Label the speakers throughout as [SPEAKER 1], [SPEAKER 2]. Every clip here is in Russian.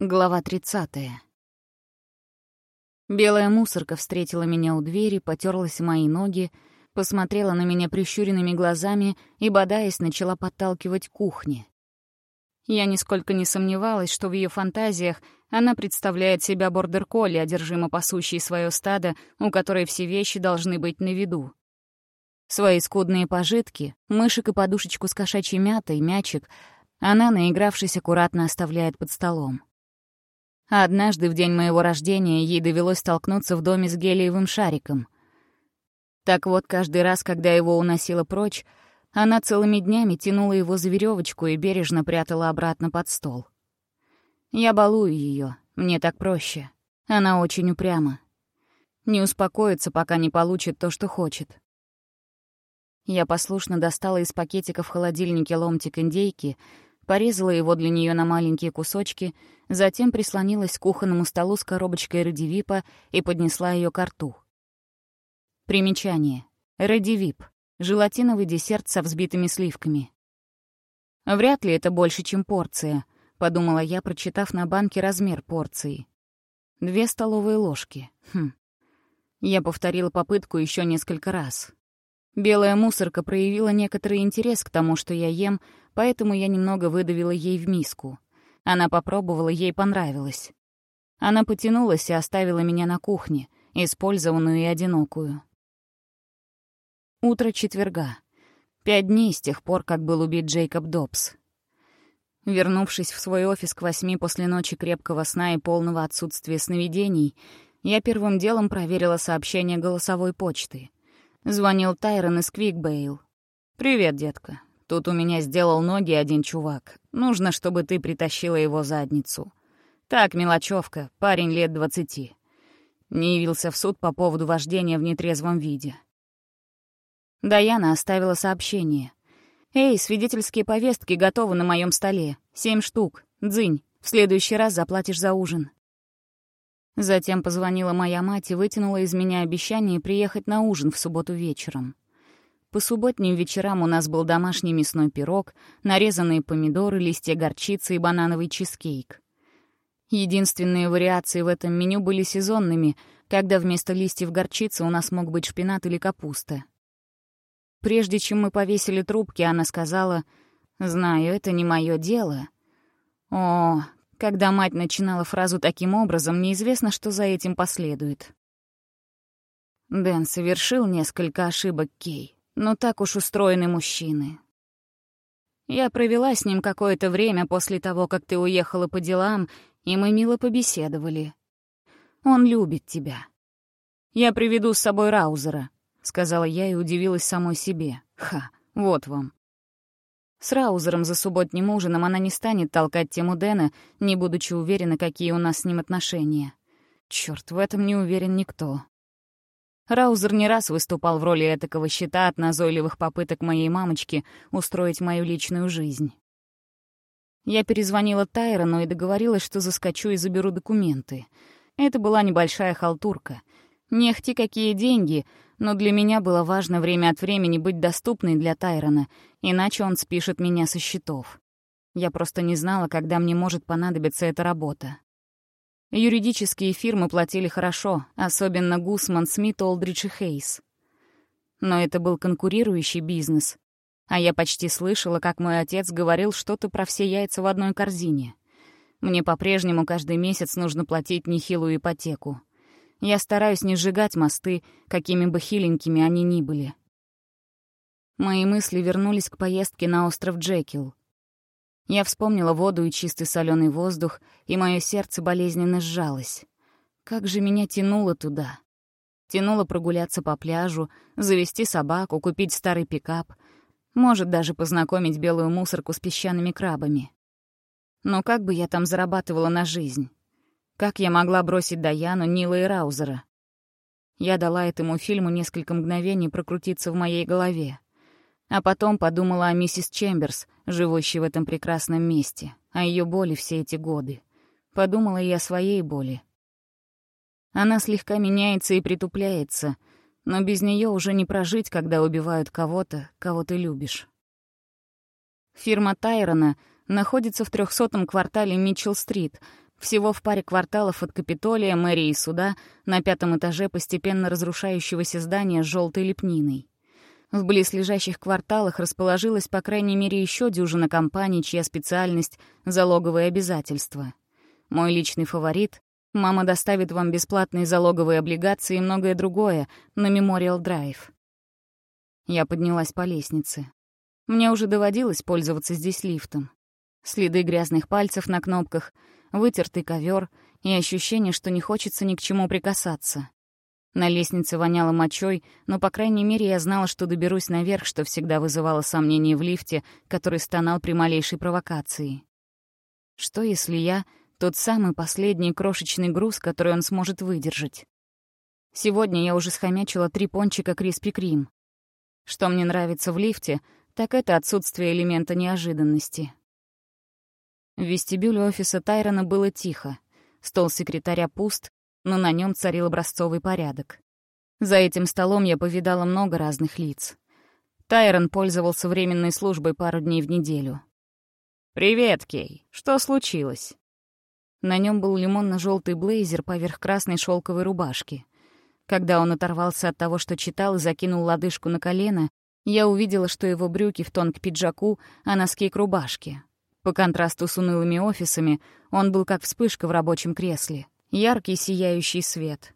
[SPEAKER 1] Глава 30. Белая мусорка встретила меня у двери, потерлась мои ноги, посмотрела на меня прищуренными глазами и, бодаясь, начала подталкивать к кухне. Я нисколько не сомневалась, что в ее фантазиях она представляет себя бордер-колли, одержимо пасущей свое стадо, у которой все вещи должны быть на виду. Свои скудные пожитки, мышек и подушечку с кошачьей мятой, мячик, она, наигравшись, аккуратно оставляет под столом. А однажды, в день моего рождения, ей довелось столкнуться в доме с гелиевым шариком. Так вот, каждый раз, когда его уносила прочь, она целыми днями тянула его за веревочку и бережно прятала обратно под стол. Я балую ее, мне так проще. Она очень упряма. Не успокоится, пока не получит то, что хочет. Я послушно достала из пакетика в холодильнике ломтик индейки, порезала его для нее на маленькие кусочки, затем прислонилась к кухонному столу с коробочкой радивипа и поднесла ее к рту. Примечание. Радивип. Желатиновый десерт со взбитыми сливками. «Вряд ли это больше, чем порция», — подумала я, прочитав на банке размер порции. «Две столовые ложки. Хм». Я повторила попытку еще несколько раз. Белая мусорка проявила некоторый интерес к тому, что я ем, поэтому я немного выдавила ей в миску. Она попробовала, ей понравилось. Она потянулась и оставила меня на кухне, использованную и одинокую. Утро четверга. Пять дней с тех пор, как был убит Джейкоб Добс. Вернувшись в свой офис к восьми после ночи крепкого сна и полного отсутствия сновидений, я первым делом проверила сообщение голосовой почты. Звонил Тайрон из Квикбейл. «Привет, детка. Тут у меня сделал ноги один чувак. Нужно, чтобы ты притащила его задницу. Так, мелочевка, парень лет двадцати. Не явился в суд по поводу вождения в нетрезвом виде. Даяна оставила сообщение. «Эй, свидетельские повестки готовы на моем столе. Семь штук. Дзынь. В следующий раз заплатишь за ужин». Затем позвонила моя мать и вытянула из меня обещание приехать на ужин в субботу вечером. По субботним вечерам у нас был домашний мясной пирог, нарезанные помидоры, листья горчицы и банановый чизкейк. Единственные вариации в этом меню были сезонными, когда вместо листьев горчицы у нас мог быть шпинат или капуста. Прежде чем мы повесили трубки, она сказала, «Знаю, это не мое дело». О, когда мать начинала фразу таким образом, неизвестно, что за этим последует. Дэн совершил несколько ошибок, Кей. Но так уж устроены мужчины. Я провела с ним какое-то время после того, как ты уехала по делам, и мы мило побеседовали. Он любит тебя. Я приведу с собой Раузера, — сказала я и удивилась самой себе. Ха, вот вам. С Раузером за субботним ужином она не станет толкать тему Дэна, не будучи уверена, какие у нас с ним отношения. Чёрт, в этом не уверен никто. Раузер не раз выступал в роли этакого щита от назойливых попыток моей мамочки устроить мою личную жизнь. Я перезвонила Тайрону и договорилась, что заскочу и заберу документы. Это была небольшая халтурка. Не ахти какие деньги, но для меня было важно время от времени быть доступной для Тайрона, иначе он спишет меня со счетов. Я просто не знала, когда мне может понадобиться эта работа. Юридические фирмы платили хорошо, особенно Гусман, Смит, Олдридж и Хейс. Но это был конкурирующий бизнес. А я почти слышала, как мой отец говорил что-то про все яйца в одной корзине. Мне по-прежнему каждый месяц нужно платить нехилую ипотеку. Я стараюсь не сжигать мосты, какими бы хиленькими они ни были. Мои мысли вернулись к поездке на остров Джекил. Я вспомнила воду и чистый соленый воздух, и мое сердце болезненно сжалось. Как же меня тянуло туда. Тянуло прогуляться по пляжу, завести собаку, купить старый пикап, может, даже познакомить белую мусорку с песчаными крабами. Но как бы я там зарабатывала на жизнь? Как я могла бросить Даяну, Нила и Раузера? Я дала этому фильму несколько мгновений прокрутиться в моей голове. А потом подумала о миссис Чемберс, живущей в этом прекрасном месте, о ее боли все эти годы. Подумала и о своей боли. Она слегка меняется и притупляется, но без нее уже не прожить, когда убивают кого-то, кого ты любишь. Фирма Тайрона находится в трехсотом квартале Митчелл-стрит, Всего в паре кварталов от Капитолия, мэрии и суда, на пятом этаже постепенно разрушающегося здания с желтой лепниной. В близлежащих кварталах расположилась по крайней мере еще дюжина компаний, чья специальность — залоговые обязательства. Мой личный фаворит — мама доставит вам бесплатные залоговые облигации и многое другое на Мемориал Драйв. Я поднялась по лестнице. Мне уже доводилось пользоваться здесь лифтом. Следы грязных пальцев на кнопках, вытертый ковер и ощущение, что не хочется ни к чему прикасаться. На лестнице воняло мочой, но, по крайней мере, я знала, что доберусь наверх, что всегда вызывало сомнения в лифте, который стонал при малейшей провокации. Что, если я — тот самый последний крошечный груз, который он сможет выдержать? Сегодня я уже схомячила три пончика Криспи Крим. Что мне нравится в лифте, так это отсутствие элемента неожиданности. В вестибюле офиса Тайрона было тихо. Стол секретаря пуст, но на нем царил образцовый порядок. За этим столом я повидала много разных лиц. Тайрон пользовался временной службой пару дней в неделю. «Привет, Кей. Что случилось?» На нем был лимонно-желтый блейзер поверх красной шелковой рубашки. Когда он оторвался от того, что читал, и закинул лодыжку на колено, я увидела, что его брюки в тон к пиджаку, а носки к рубашке. По контрасту с унылыми офисами он был как вспышка в рабочем кресле — яркий сияющий свет.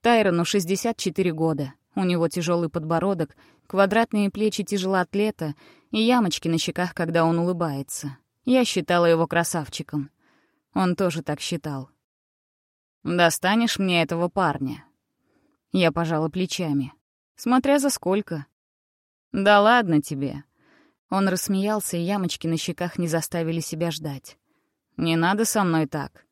[SPEAKER 1] Тайрону 64 года, у него тяжелый подбородок, квадратные плечи тяжелоатлета и ямочки на щеках, когда он улыбается. Я считала его красавчиком. Он тоже так считал. «Достанешь мне этого парня?» Я пожала плечами. «Смотря за сколько». «Да ладно тебе». Он рассмеялся, и ямочки на щеках не заставили себя ждать. «Не надо со мной так.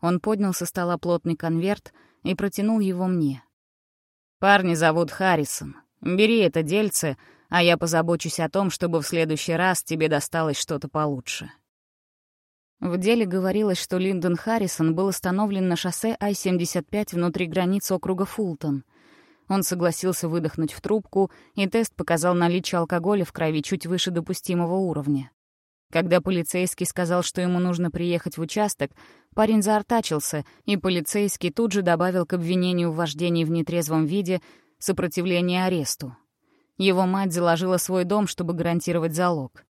[SPEAKER 1] Он поднял со стола плотный конверт и протянул его мне. «Парни зовут Харрисон. Бери это дельце, а я позабочусь о том, чтобы в следующий раз тебе досталось что-то получше». В деле говорилось, что Линдон Харрисон был остановлен на шоссе Ай-75 внутри границ округа Фултон. Он согласился выдохнуть в трубку, и тест показал наличие алкоголя в крови чуть выше допустимого уровня. Когда полицейский сказал, что ему нужно приехать в участок, парень заортачился, и полицейский тут же добавил к обвинению в вождении в нетрезвом виде сопротивление аресту. Его мать заложила свой дом, чтобы гарантировать залог.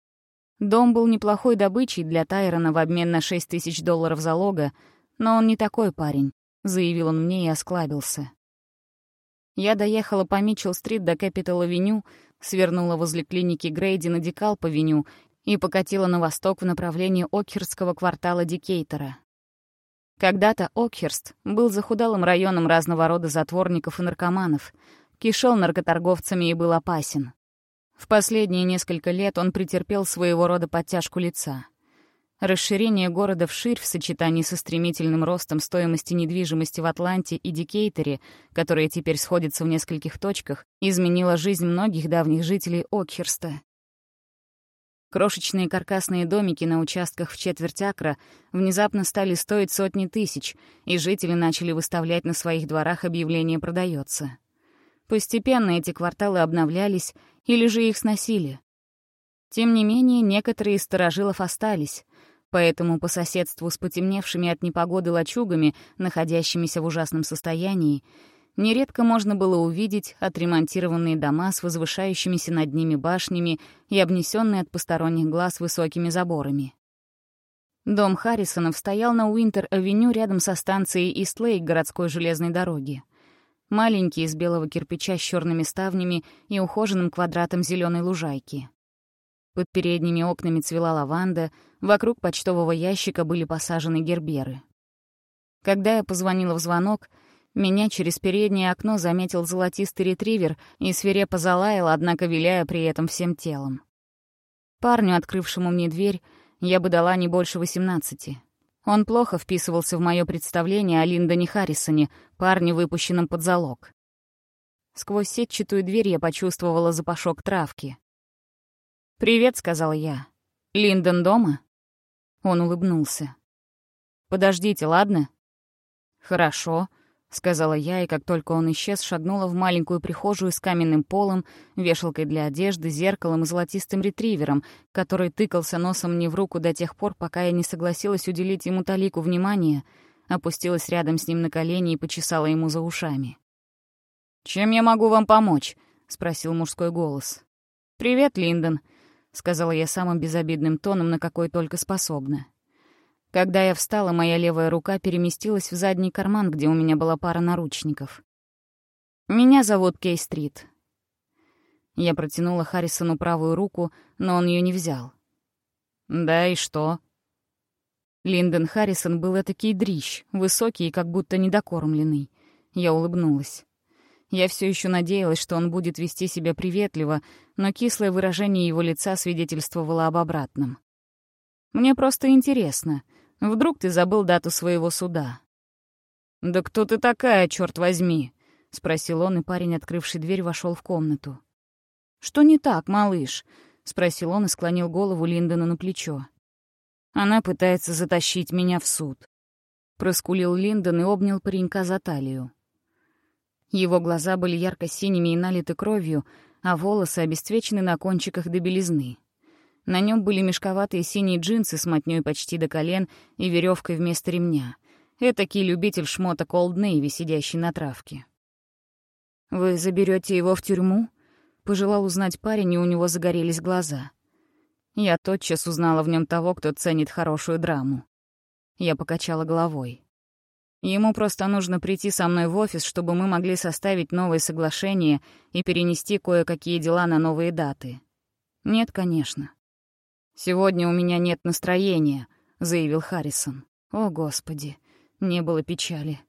[SPEAKER 1] Дом был неплохой добычей для Тайрона в обмен на 6 тысяч долларов залога, но он не такой парень, заявил он мне и осклабился. Я доехала по Митчелл-стрит до Кэпитал-авеню, свернула возле клиники Грейди на Декалп-авеню и покатила на восток в направлении Окхерстского квартала Дикейтера. Когда-то Окхерст был захудалым районом разного рода затворников и наркоманов, кишел наркоторговцами и был опасен. В последние несколько лет он претерпел своего рода подтяжку лица. Расширение города вширь в сочетании со стремительным ростом стоимости недвижимости в Атланте и Дикейтере, которые теперь сходятся в нескольких точках, изменило жизнь многих давних жителей Окхерста. Крошечные каркасные домики на участках в четверть акра внезапно стали стоить сотни тысяч, и жители начали выставлять на своих дворах объявление «продается». Постепенно эти кварталы обновлялись или же их сносили. Тем не менее, некоторые из старожилов остались, поэтому по соседству с потемневшими от непогоды лачугами, находящимися в ужасном состоянии, Нередко можно было увидеть отремонтированные дома с возвышающимися над ними башнями и обнесенные от посторонних глаз высокими заборами. Дом Харрисонов стоял на Уинтер-авеню рядом со станцией Истлейк городской железной дороги. Маленький из белого кирпича с черными ставнями и ухоженным квадратом зеленой лужайки. Под передними окнами цвела лаванда, вокруг почтового ящика были посажены герберы. Когда я позвонила в звонок — меня через переднее окно заметил золотистый ретривер и свирепо залаял, однако виляя при этом всем телом. Парню, открывшему мне дверь, я бы дала не больше восемнадцати. Он плохо вписывался в мое представление о Линдоне Харрисоне, парне, выпущенном под залог. Сквозь сетчатую дверь я почувствовала запашок травки. «Привет», — сказал я. «Линдон дома?» Он улыбнулся. «Подождите, ладно?» «Хорошо», сказала я, и как только он исчез, шагнула в маленькую прихожую с каменным полом, вешалкой для одежды, зеркалом и золотистым ретривером, который тыкался носом мне в руку до тех пор, пока я не согласилась уделить ему талику внимания, опустилась рядом с ним на колени и почесала ему за ушами. «Чем я могу вам помочь?» — спросил мужской голос. «Привет, Линдон», — сказала я самым безобидным тоном, на какой только способна. Когда я встала, моя левая рука переместилась в задний карман, где у меня была пара наручников. «Меня зовут Кей Стрит». Я протянула Харрисону правую руку, но он ее не взял. «Да и что?» Линдон Харрисон был этакий дрищ, высокий и как будто недокормленный. Я улыбнулась. Я все еще надеялась, что он будет вести себя приветливо, но кислое выражение его лица свидетельствовало об обратном. «Мне просто интересно», Вдруг ты забыл дату своего суда?» «Да кто ты такая, черт возьми?» — спросил он, и парень, открывший дверь, вошел в комнату. «Что не так, малыш?» — спросил он и склонил голову Линдона на плечо. «Она пытается затащить меня в суд». Проскулил Линдон и обнял паренька за талию. Его глаза были ярко-синими и налиты кровью, а волосы обесцвечены на кончиках до белизны. На нем были мешковатые синие джинсы с мотнёй почти до колен и веревкой вместо ремня. Этакий любитель шмоток Олд Нейви, сидящий на травке. «Вы заберете его в тюрьму?» — пожелал узнать парень, и у него загорелись глаза. Я тотчас узнала в нем того, кто ценит хорошую драму. Я покачала головой. Ему просто нужно прийти со мной в офис, чтобы мы могли составить новые соглашения и перенести кое-какие дела на новые даты. Нет, конечно. «Сегодня у меня нет настроения», — заявил Харрисон. «О, Господи!» — не было печали.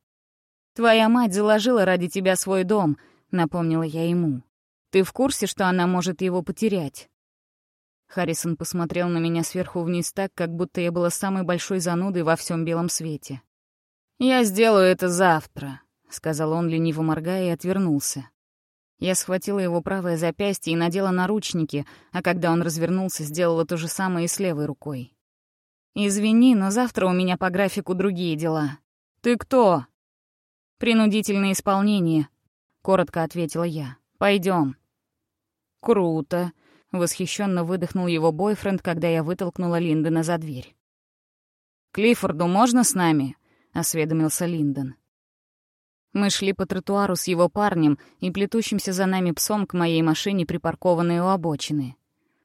[SPEAKER 1] «Твоя мать заложила ради тебя свой дом», — напомнила я ему. «Ты в курсе, что она может его потерять?» Харрисон посмотрел на меня сверху вниз так, как будто я была самой большой занудой во всем белом свете. «Я сделаю это завтра», — сказал он, лениво моргая, и отвернулся. Я схватила его правое запястье и надела наручники, а когда он развернулся, сделала то же самое и с левой рукой. «Извини, но завтра у меня по графику другие дела». «Ты кто?» «Принудительное исполнение», — коротко ответила я. Пойдем. «Круто», — восхищенно выдохнул его бойфренд, когда я вытолкнула Линдона за дверь. «Клиффорду можно с нами?» — осведомился Линдон. Мы шли по тротуару с его парнем и плетущимся за нами псом к моей машине, припаркованной у обочины.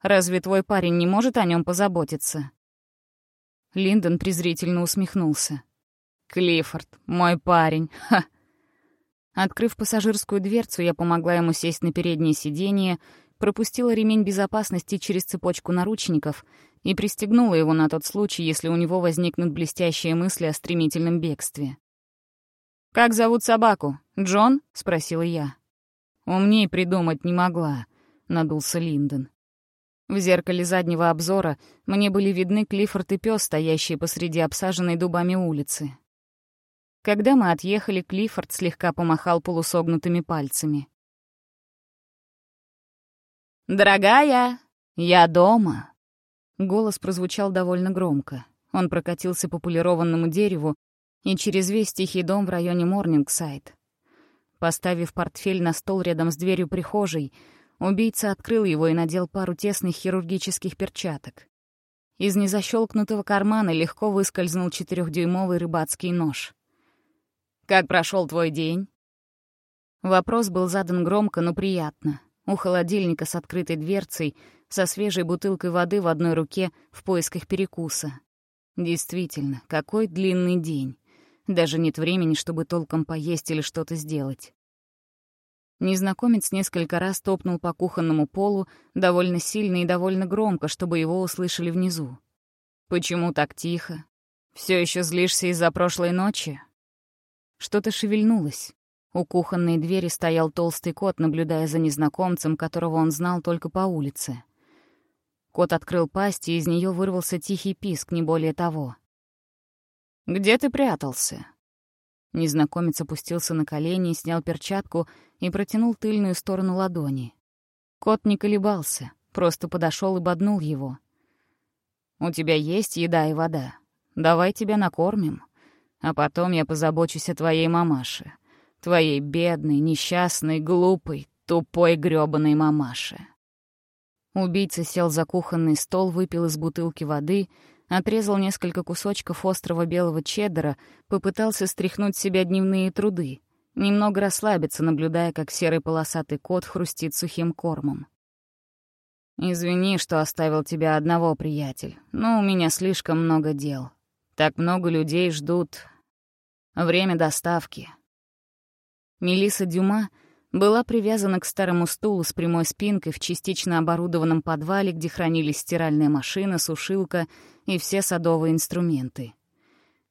[SPEAKER 1] «Разве твой парень не может о нем позаботиться?» Линдон презрительно усмехнулся. «Клиффорд, мой парень, ха!» Открыв пассажирскую дверцу, я помогла ему сесть на переднее сиденье, пропустила ремень безопасности через цепочку наручников и пристегнула его на тот случай, если у него возникнут блестящие мысли о стремительном бегстве. «Как зовут собаку? Джон?» — спросила я. «Умней придумать не могла», — надулся Линдон. В зеркале заднего обзора мне были видны Клиффорд и пес, стоящие посреди обсаженной дубами улицы. Когда мы отъехали, Клиффорд слегка помахал полусогнутыми пальцами. «Дорогая, я дома!» Голос прозвучал довольно громко. Он прокатился по полированному дереву, и через весь тихий дом в районе Морнингсайд. Поставив портфель на стол рядом с дверью прихожей, убийца открыл его и надел пару тесных хирургических перчаток. Из незащелкнутого кармана легко выскользнул четырехдюймовый рыбацкий нож. «Как прошел твой день?» Вопрос был задан громко, но приятно. У холодильника с открытой дверцей, со свежей бутылкой воды в одной руке в поисках перекуса. Действительно, какой длинный день. Даже нет времени, чтобы толком поесть или что-то сделать. Незнакомец несколько раз топнул по кухонному полу довольно сильно и довольно громко, чтобы его услышали внизу. «Почему так тихо? Все еще злишься из-за прошлой ночи?» Что-то шевельнулось. У кухонной двери стоял толстый кот, наблюдая за незнакомцем, которого он знал только по улице. Кот открыл пасть, и из нее вырвался тихий писк, не более того. «Где ты прятался?» Незнакомец опустился на колени, снял перчатку и протянул тыльную сторону ладони. Кот не колебался, просто подошел и боднул его. «У тебя есть еда и вода. Давай тебя накормим. А потом я позабочусь о твоей мамаше. Твоей бедной, несчастной, глупой, тупой грёбаной мамаше. Убийца сел за кухонный стол, выпил из бутылки воды, отрезал несколько кусочков острого белого чеддера, попытался стряхнуть с себя дневные труды, немного расслабиться, наблюдая, как серый полосатый кот хрустит сухим кормом. «Извини, что оставил тебя одного, приятель, но у меня слишком много дел. Так много людей ждут. Время доставки». Мелиса Дюма была привязана к старому стулу с прямой спинкой в частично оборудованном подвале, где хранились стиральная машина, сушилка и все садовые инструменты.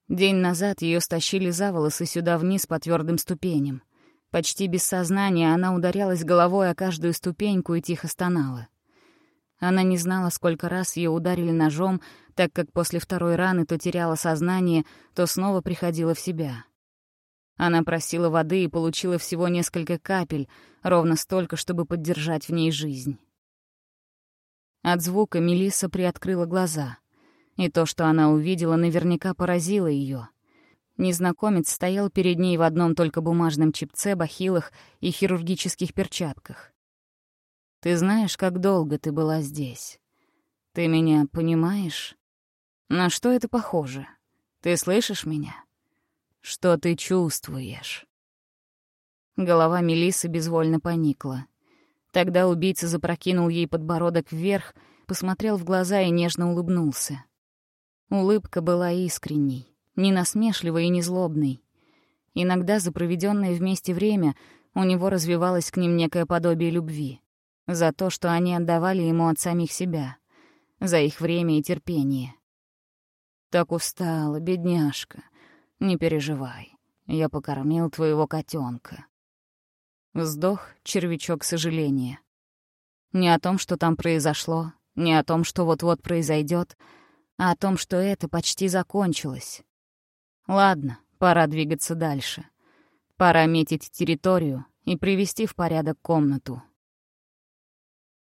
[SPEAKER 1] День назад ее стащили за волосы сюда вниз по твердым ступеням. Почти без сознания она ударялась головой о каждую ступеньку и тихо стонала. Она не знала, сколько раз ее ударили ножом, так как после второй раны то теряла сознание, то снова приходила в себя. Она просила воды и получила всего несколько капель, ровно столько, чтобы поддержать в ней жизнь. От звука Мелисса приоткрыла глаза. И то, что она увидела, наверняка поразило ее. Незнакомец стоял перед ней в одном только бумажном чипце, бахилах и хирургических перчатках. Ты знаешь, как долго ты была здесь? Ты меня понимаешь? На что это похоже? Ты слышишь меня? Что ты чувствуешь?» Голова Мелисы безвольно поникла. Тогда убийца запрокинул ей подбородок вверх, посмотрел в глаза и нежно улыбнулся. Улыбка была искренней, не насмешливой и не злобной. Иногда за проведенное вместе время у него развивалось к ним некое подобие любви за то, что они отдавали ему от самих себя, за их время и терпение. Так устала, бедняжка. Не переживай, я покормил твоего котенка. Вздох, червячок сожаления. Не о том, что там произошло, не о том, что вот-вот произойдет, а о том, что это почти закончилось. Ладно, пора двигаться дальше. Пора метить территорию и привести в порядок комнату.